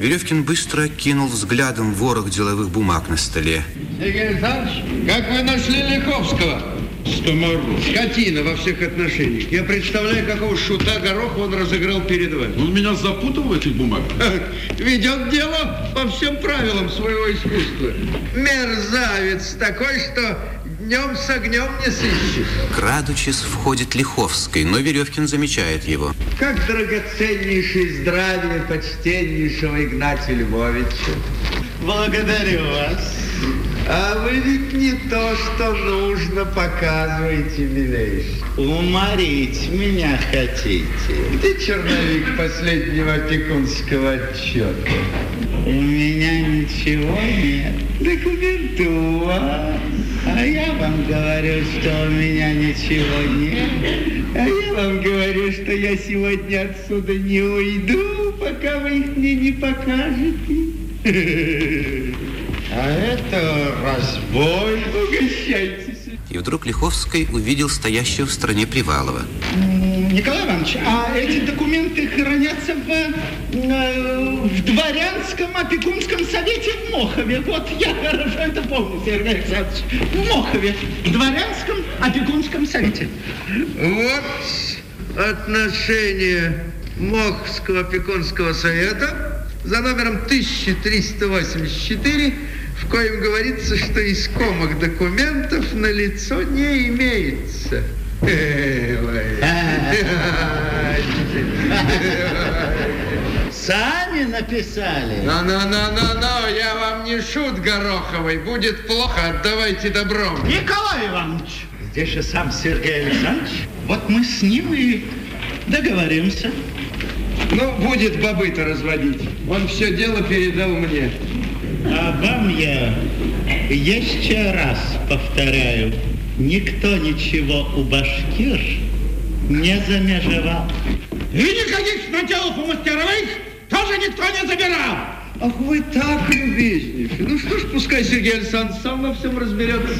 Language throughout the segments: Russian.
Веревкин быстро окинул взглядом ворох деловых бумаг на столе. Сергей Александрович, как вы нашли Лиховского? Стомару. Скотина во всех отношениях. Я представляю, какого шута гороха он разыграл перед вами. Он меня запутал в этих бумагах. Ведет дело по всем правилам своего искусства. Мерзавец такой, что днем с огнем не сыщешь. Крадучись входит Лиховский, но Веревкин замечает его. Как драгоценнейшее здравие почтеннейшего Игнатия Львовича. Благодарю вас. А вы ведь не то, что нужно, показываете, милейший. Уморить меня хотите? Где черновик последнего опекунского отчета? У меня ничего нет. Документы у вас. А я вам говорю, что у меня ничего нет. А я вам говорю, что я сегодня отсюда не уйду, пока вы их мне не покажете. А это разбой. Угощайтесь. И вдруг Лиховский увидел стоящего в стороне Привалова. Николай Иванович, а эти документы хранятся в, э, в дворянском опекунском совете в Мохове. Вот я хорошо это помню, Сергей Александрович. В Мохове, в дворянском опекунском совете. Вот отношение Мохского опекунского совета за номером 1384, в коем говорится, что искомых документов на лицо не имеется. Сами написали. Ну-ну-ну-ну-ну, я вам не шут Гороховый, будет плохо, отдавайте добром. Николай Иванович, здесь же сам Сергей Александрович. Вот мы с ним и договоримся. Ну, будет бобы-то разводить. Он все дело передал мне. А вам я еще раз повторяю, никто ничего у башкир не замежевал. И никаких наделов у мастеровых тоже никто не забирал. Ах, вы так любезнейший. Ну что ж, пускай Сергей Александрович сам во всем разберется.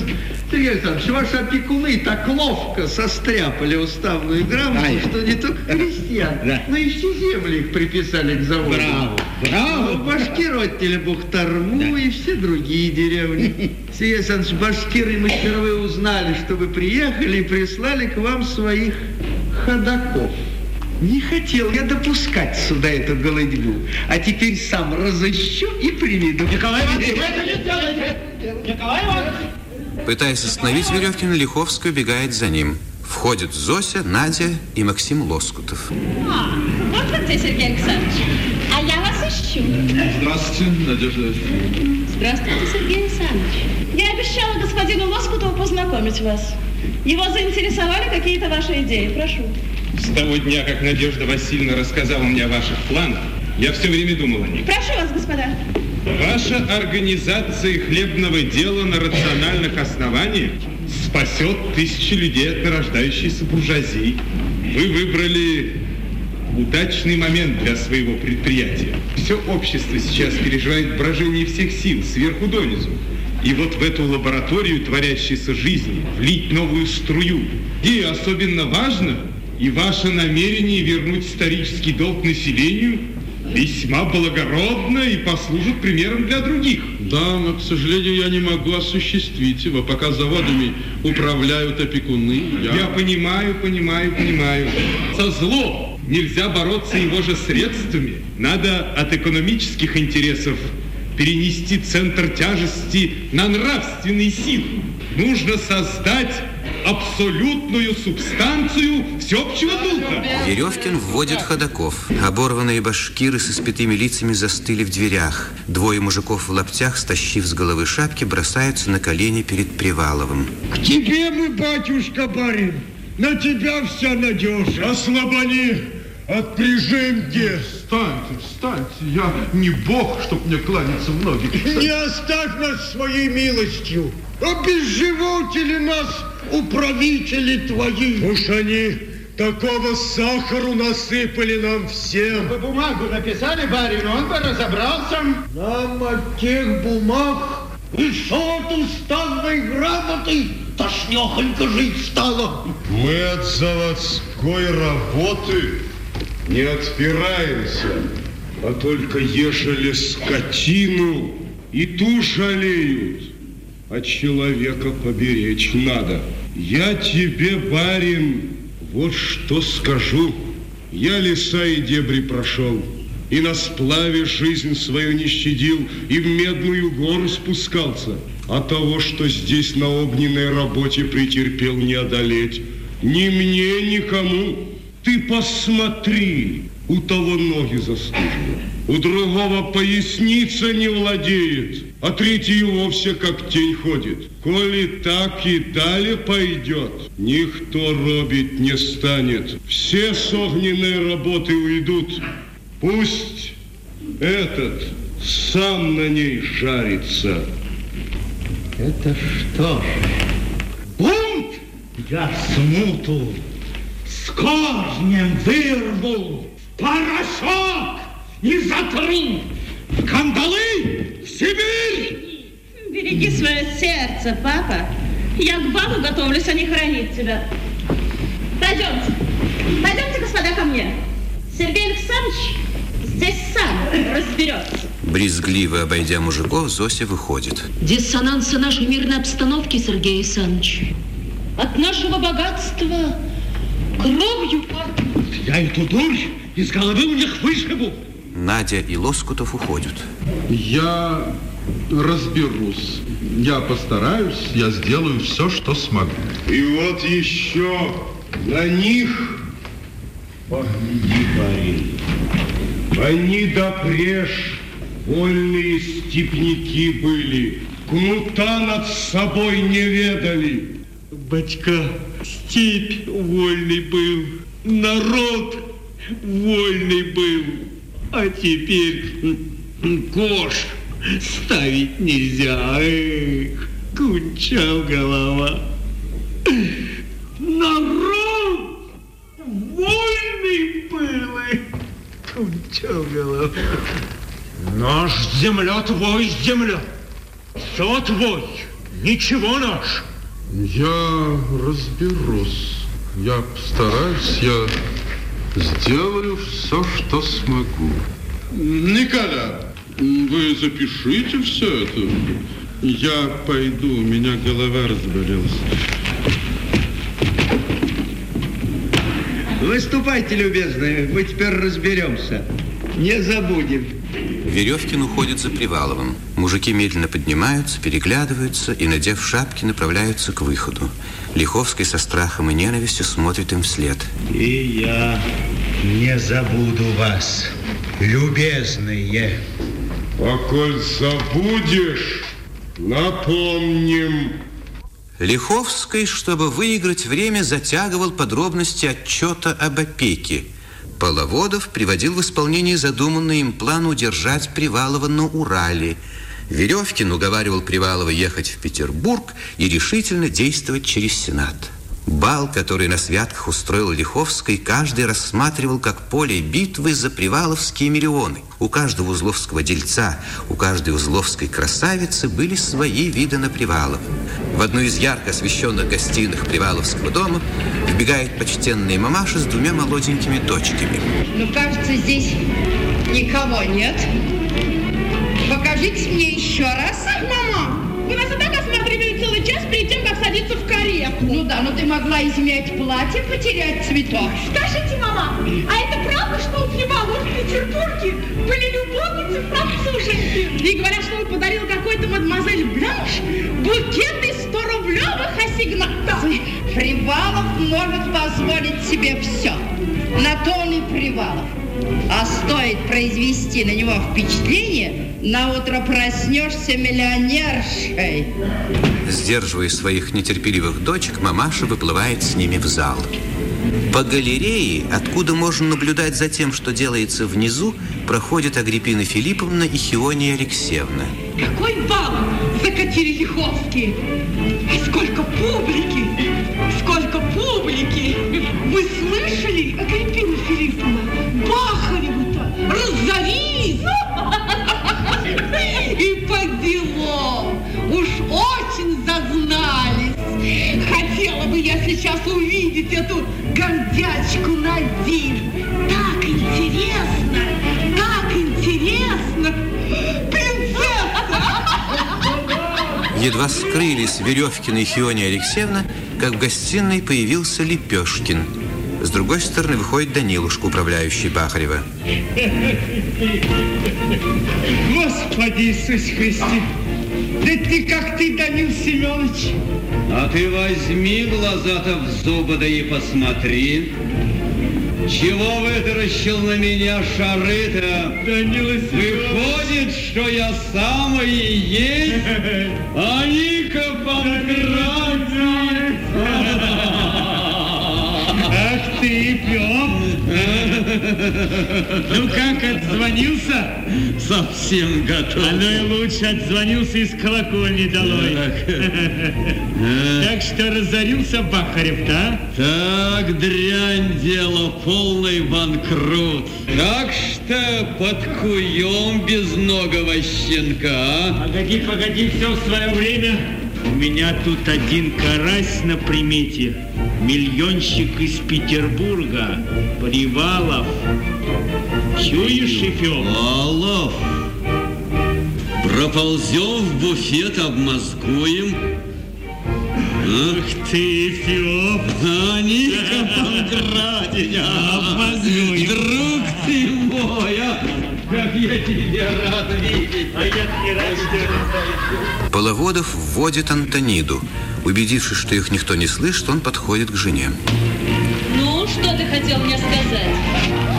Сергей Александрович, ваши опекуны так ловко состряпали уставную грамоту, Ай. что не только крестьян, Да. но и все земли их приписали к заводу. Браво, браво. Ну, Башкир отняли Бухтарму и все другие деревни. Сергей Александрович, башкиры и мастеровые узнали, что вы приехали и прислали к вам своих ходаков. Не хотел я допускать сюда эту голодьбу, а теперь сам разыщу и приведу. Николай Иванович, вы это не делайте. Николай Иванович. Пытаясь остановить Веревкина, Лиховский убегает за ним. Входят Зося, Надя и Максим Лоскутов. А, вот вы где, Сергей Александрович. А я вас ищу. Здравствуйте, Надежда. Здравствуйте, Сергей Александрович. Я обещала господину Лоскутову познакомить вас. Его заинтересовали какие-то ваши идеи. Прошу. С того дня, как Надежда Васильевна рассказала мне о ваших планах, я все время думал о них. Прошу вас, господа. Ваша организация хлебного дела на рациональных основаниях спасет тысячи людей от нарождающейся буржуазии. Вы выбрали удачный момент для своего предприятия. Все общество сейчас переживает брожение всех сил, сверху донизу. И вот в эту лабораторию творящейся жизни влить новую струю. И особенно важно, и ваше намерение вернуть исторический долг населению весьма благородно и послужит примером для других. Да, но, к сожалению, я не могу осуществить его, пока заводами управляют опекуны. Я понимаю, понимаю, понимаю. Со злом нельзя бороться его же средствами. Надо от экономических интересов перенести центр тяжести на нравственные силы. Нужно создать абсолютную субстанцию всеобщего духа. Веревкин вводит ходаков. Оборванные башкиры с испятыми лицами застыли в дверях. Двое мужиков в лаптях, стащив с головы шапки, бросаются на колени перед Приваловым. К тебе мы, батюшка барин. На тебя вся надежда. Ослабони от прижимки. Встаньте, встаньте. Я не бог, чтоб мне кланяться в ноги. Не оставь нас своей милостью. Обезживотили нас управители твои. Уж они такого сахару насыпали нам всем. Вы бумагу написали, барин, он бы разобрался. Нам от тех бумаг и от уставной грамоты тошнехонько жить стало. Мы от заводской работы не отпираемся. А только ежели скотину и ту жалеют, а человека поберечь надо. Я тебе, барин, вот что скажу. Я леса и дебри прошел, и на сплаве жизнь свою не щадил, и в медную гору спускался. А того, что здесь на огненной работе претерпел не одолеть, ни мне, никому. Ты посмотри, у того ноги застужены, у другого поясница не владеет, а третий вовсе как тень ходит. Коли так и далее пойдет, никто робить не станет. Все с огненной работы уйдут. Пусть этот сам на ней жарится. Это что? Бунт? Я смуту с корнем вырву, порошок и затру в кандалы в Сибирь! Береги свое сердце, папа. Я к балу готовлюсь, а не хранить тебя. Пойдемте. Пойдемте, господа, ко мне. Сергей Александрович здесь сам разберется. Брезгливо обойдя мужиков, Зося выходит. Диссонансы нашей мирной обстановки, Сергей Александрович. От нашего богатства кровью Я эту дурь из головы у них вышибу. Надя и Лоскутов уходят. Я разберусь. Я постараюсь, я сделаю все, что смогу. И вот еще на них погляди, парень. Они допреж вольные степняки были, кнута над собой не ведали. Батька, степь вольный был, народ вольный был, а теперь кош ставить нельзя. Эх, кунчал голова. Народ вольный был, эх, кунчал голова. Наш земля твой земля, все твой, ничего наш. Я разберусь. Я постараюсь, я сделаю все, что смогу. Николя, вы запишите все это. Я пойду, у меня голова разболелась. Выступайте, любезные, мы теперь разберемся. Не забудем. Веревкин уходит за Приваловым. Мужики медленно поднимаются, переглядываются и, надев шапки, направляются к выходу. Лиховский со страхом и ненавистью смотрит им вслед. И я не забуду вас, любезные. А коль забудешь, напомним. Лиховский, чтобы выиграть время, затягивал подробности отчета об опеке. Половодов приводил в исполнение задуманный им план удержать Привалова на Урале. Веревкин уговаривал Привалова ехать в Петербург и решительно действовать через Сенат. Бал, который на святках устроил Лиховский, каждый рассматривал как поле битвы за приваловские миллионы. У каждого узловского дельца, у каждой узловской красавицы были свои виды на привалов. В одну из ярко освещенных гостиных приваловского дома вбегает почтенная мамаша с двумя молоденькими дочками. Ну, кажется, здесь никого нет. Покажите мне еще раз. Ах, мама, вы нас и так осматривали целый час перед тем, как садиться в карету. Ну да, но ты могла измять платье, потерять цветок. Скажите, мама, а это правда, что у Привалова в Петербурге были любовницы француженки? И говорят, что он подарил какой-то мадемуазель Бланш букет из 100-рублевых ассигнатов. Привалов может позволить себе все. На то он и Привалов. А стоит произвести на него впечатление, на утро проснешься миллионершей. Сдерживая своих нетерпеливых дочек, мамаша выплывает с ними в зал. По галерее, откуда можно наблюдать за тем, что делается внизу, проходят Агриппина Филипповна и Хиония Алексеевна. Какой бал закатили Лиховские! А сколько публики! тут гордячку надели. Так интересно, так интересно. Едва скрылись Веревкина и Хиония Алексеевна, как в гостиной появился Лепешкин. С другой стороны выходит Данилушка, управляющий Бахарева. Господи Иисус Христос. Да ты как ты, Данил Семенович! А ты возьми глаза-то в зубы, да и посмотри. Чего вытаращил на меня шары-то? Данила Выходит, что я самый и есть, а Ника Панкратий. Ах ты, Пёп! Ну как, отзвонился? Совсем готов. А ну и лучше отзвонился из колокольни долой. Так что разорился Бахарев-то, а? Так, дрянь дело, полный банкрот. Так что подкуем безногого щенка, а? Погоди, погоди, все в свое время. У меня тут один карась на примете. Миллионщик из Петербурга. Привалов. Чуешь, Шефёв? Аллов, проползем в буфет, обмозгуем. Ух ты, Фёв. А, Ника Панкратия, Обмозгуем. друг ты мой, а? Как я тебя рад видеть. А я не рад, Половодов вводит Антониду. Убедившись, что их никто не слышит, он подходит к жене. Ну, что ты хотел мне сказать?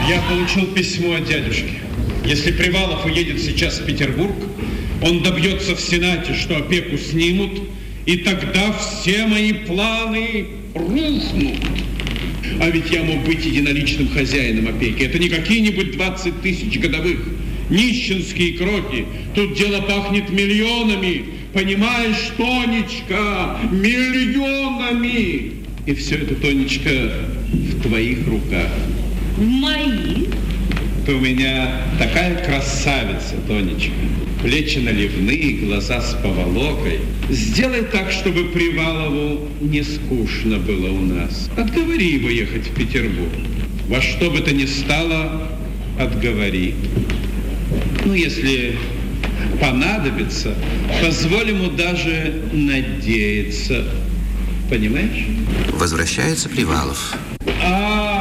Я получил письмо от дядюшки. Если Привалов уедет сейчас в Петербург, он добьется в Сенате, что опеку снимут, и тогда все мои планы рухнут. А ведь я мог быть единоличным хозяином опеки. Это не какие-нибудь 20 тысяч годовых. Нищенские кроки. Тут дело пахнет миллионами. Понимаешь, Тонечка, миллионами. И все это, Тонечка, в твоих руках. Мои? Ты у меня такая красавица, Тонечка. Плечи наливные, глаза с поволокой. Сделай так, чтобы Привалову не скучно было у нас. Отговори его ехать в Петербург. Во что бы то ни стало, отговори. Ну, если понадобится, позволь ему даже надеяться. Понимаешь? Возвращается Привалов. А,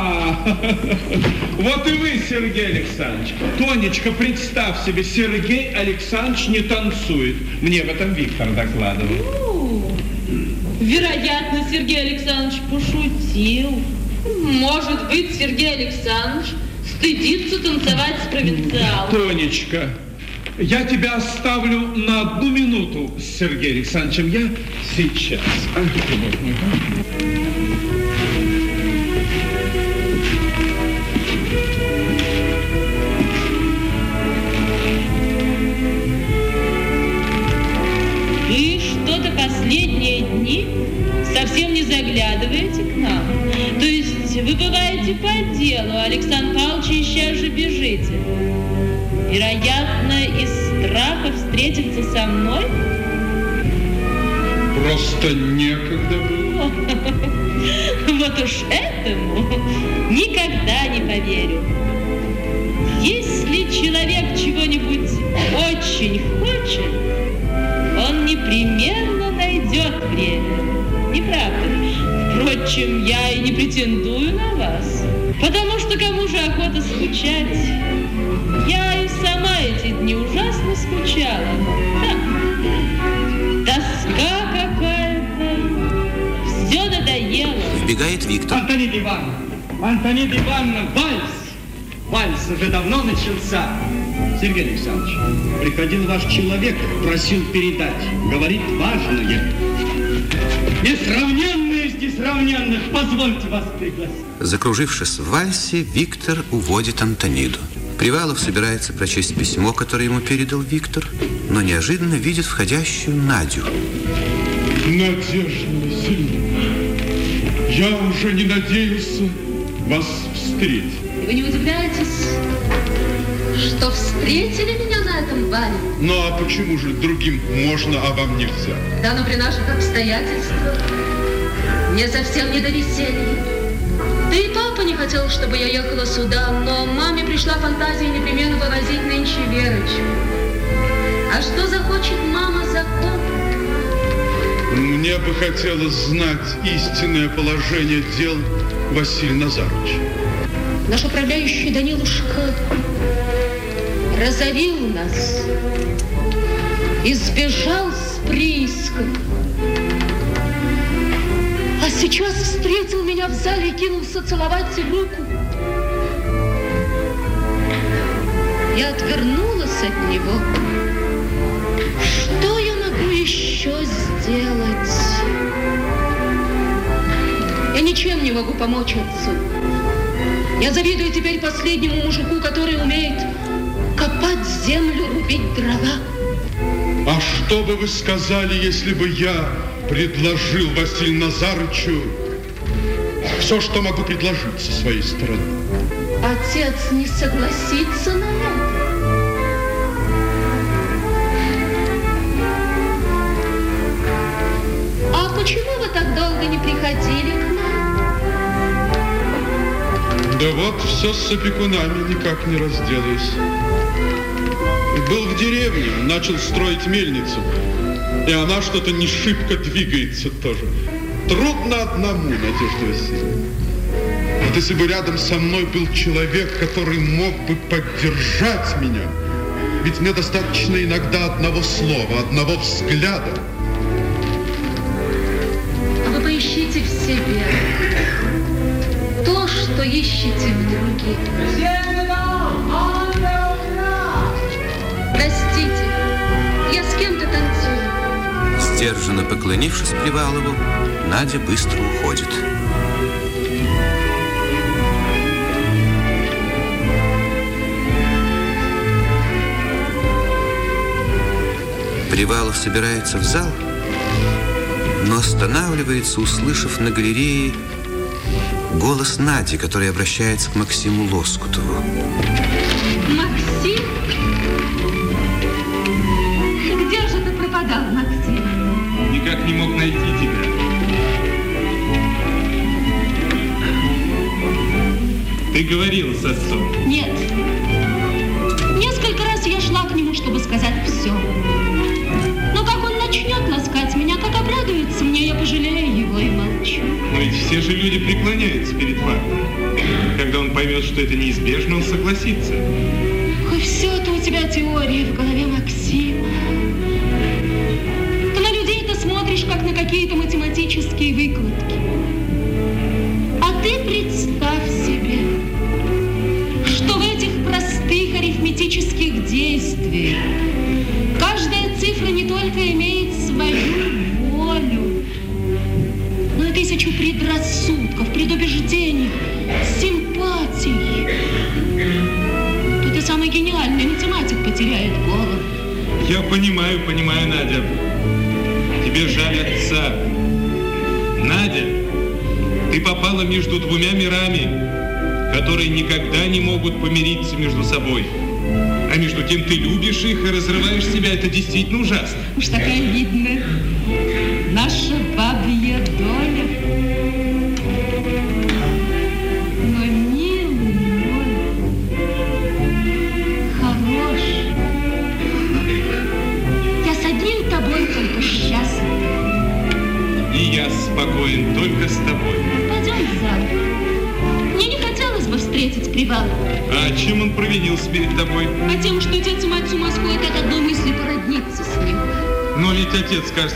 вот и вы, Сергей Александрович. Тонечка, представь себе, Сергей Александрович не танцует. Мне об этом Виктор докладывал. Ну, вероятно, Сергей Александрович пошутил. Может быть, Сергей Александрович стыдится танцевать с провинциалом. Тонечка, я тебя оставлю на одну минуту с Сергеем Александровичем. Я сейчас. Непременно найдет время. Не правда ли? Впрочем, я и не претендую на вас. Потому что кому же охота скучать? Я и сама эти дни ужасно скучала. Ха. Тоска какая-то. Все надоело. Вбегает Виктор. Антонида Ивановна, Антонида Ивановна, вальс! Вальс уже давно начался. Сергей Александрович, приходил ваш человек, просил передать. Говорит важное. Несравненные из несравненных, позвольте вас пригласить. Закружившись в вальсе, Виктор уводит Антониду. Привалов собирается прочесть письмо, которое ему передал Виктор, но неожиданно видит входящую Надю. Надежда Васильевна, я уже не надеялся вас встретить. Вы не удивляетесь, что встретили меня на этом бале? Ну а почему же другим можно, а вам нельзя? Да, но при наших обстоятельствах мне совсем не до веселья. Да и папа не хотел, чтобы я ехала сюда, но маме пришла фантазия непременно вывозить нынче Верочку. А что захочет мама закон? Мне бы хотелось знать истинное положение дел Василия Назаровича. Наш управляющий Данилушка разорил нас и сбежал с прииска. А сейчас встретил меня в зале и кинулся целовать руку. Я отвернулась от него. Что я могу еще сделать? Я ничем не могу помочь отцу. Я завидую теперь последнему мужику, который умеет копать землю, рубить дрова. А что бы вы сказали, если бы я предложил Василию Назарычу все, что могу предложить со своей стороны? Отец не согласится на это. А почему вы так долго не приходили к нам? Да вот все с опекунами никак не разделаюсь. Был в деревне, начал строить мельницу. И она что-то не шибко двигается тоже. Трудно одному, Надежда Васильевна. Вот если бы рядом со мной был человек, который мог бы поддержать меня, ведь мне достаточно иногда одного слова, одного взгляда. А вы поищите в себе то, что ищете в других. Простите, я с кем-то танцую. Сдержанно поклонившись Привалову, Надя быстро уходит. Привалов собирается в зал, но останавливается, услышав на галерее голос Нади, который обращается к Максиму Лоскутову. Максим? Говорил с отцом. Нет. Несколько раз я шла к нему, чтобы сказать все. Но как он начнет ласкать меня, как обрадуется мне, я пожалею его и молчу. Но ведь все же люди преклоняются перед фактом. Когда он поймет, что это неизбежно, он согласится. Ой, все это у тебя теории в голове, Максим. Ты на людей ты смотришь, как на какие-то математические простых арифметических действиях каждая цифра не только имеет свою волю, но и тысячу предрассудков, предубеждений, симпатий. Тут и самый гениальный математик потеряет голову. Я понимаю, понимаю, Надя. Тебе жаль отца. Надя, ты попала между двумя мирами, которые никогда не могут помириться между собой. А между тем ты любишь их и разрываешь себя. Это действительно ужасно. Уж такая видная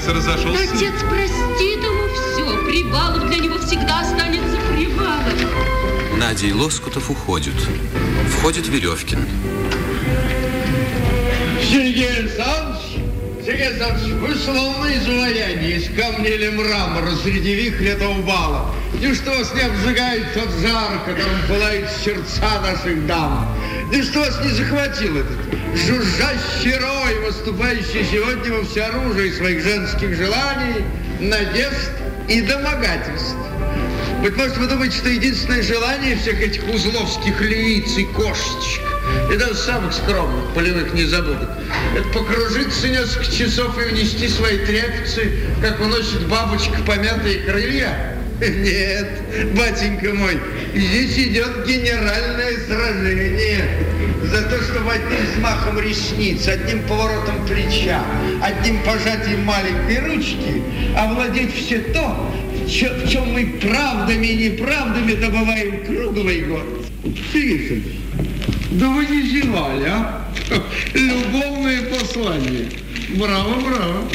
отец, разошелся. Отец простит ему все. Привалов для него всегда останется Привалов. Надя и Лоскутов уходят. Входит Веревкин. Сергей Александрович, Александрович, вы словно изваяние из камня или мрамора среди вихря этого бала. Ничто вас не обжигает тот жар, которым пылают сердца наших дам. Ничто вас не захватил этот жужжащий рой, выступающий сегодня во всеоружии своих женских желаний, надежд и домогательств. Быть может, вы думаете, что единственное желание всех этих узловских львиц и кошечек, и даже самых скромных, полевых не забудут, это покружиться несколько часов и внести свои трепецы, как уносит бабочка помятые крылья? Нет, батенька мой, здесь идет генеральное сражение за то, чтобы одним взмахом ресниц, одним поворотом плеча, одним пожатием маленькой ручки овладеть все то, в чем мы правдами и неправдами добываем круглый год. Сергей да вы не зевали, а? Любовное послание. Браво, браво.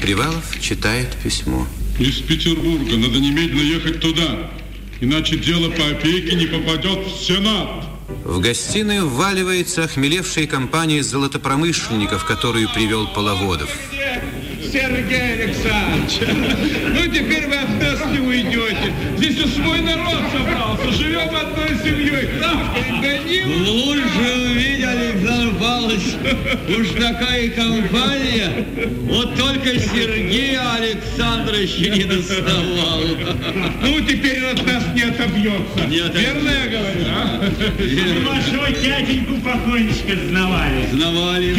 Привалов читает письмо. Из Петербурга надо немедленно ехать туда, иначе дело по опеке не попадет в Сенат. В гостиную вваливается охмелевшая компания золотопромышленников, которую привел Половодов. Сергей Александрович, ну теперь вы от нас не уйдете. Здесь у свой народ собрался, живем одной семьей. Лучше увидеть, Александр Павлович, уж такая компания, вот только Сергея Александровича не доставал. Ну, теперь он от нас не отобьется. Не отобьется. Верно я говорю, а? Вашего дяденьку покойничка знавали. Знавали.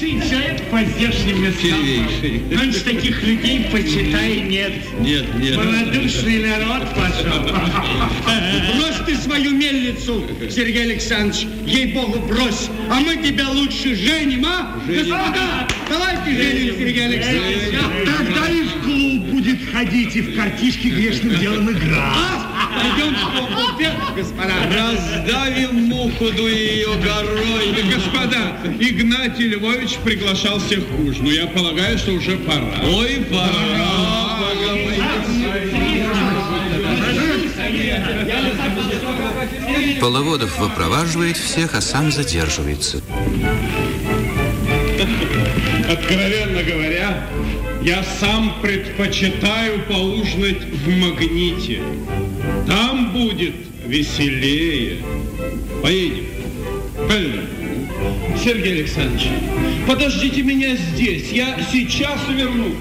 Первейший человек по здешним местам. Первейший. Нынче таких людей, почитай, нет. Нет, нет. Малодушный народ пошел. Брось ты свою мельницу, Сергей Александрович. Ей-богу, брось. А мы тебя лучше женим, а? Господа, давайте женим, Сергей Александрович. Тогда и в клуб будет ходить, и в картишки грешным делом в клуб, господа. Раздавим муху, дуя ее горой. Господа, Игнатий Львович приглашал всех к ужину. Я полагаю, что уже пора. Ой, пора, Половодов выпроваживает всех, а сам задерживается. Откровенно говоря, я сам предпочитаю поужинать в магните. Там будет веселее. Поедем. Поедем. Сергей Александрович, подождите меня здесь, я сейчас верну.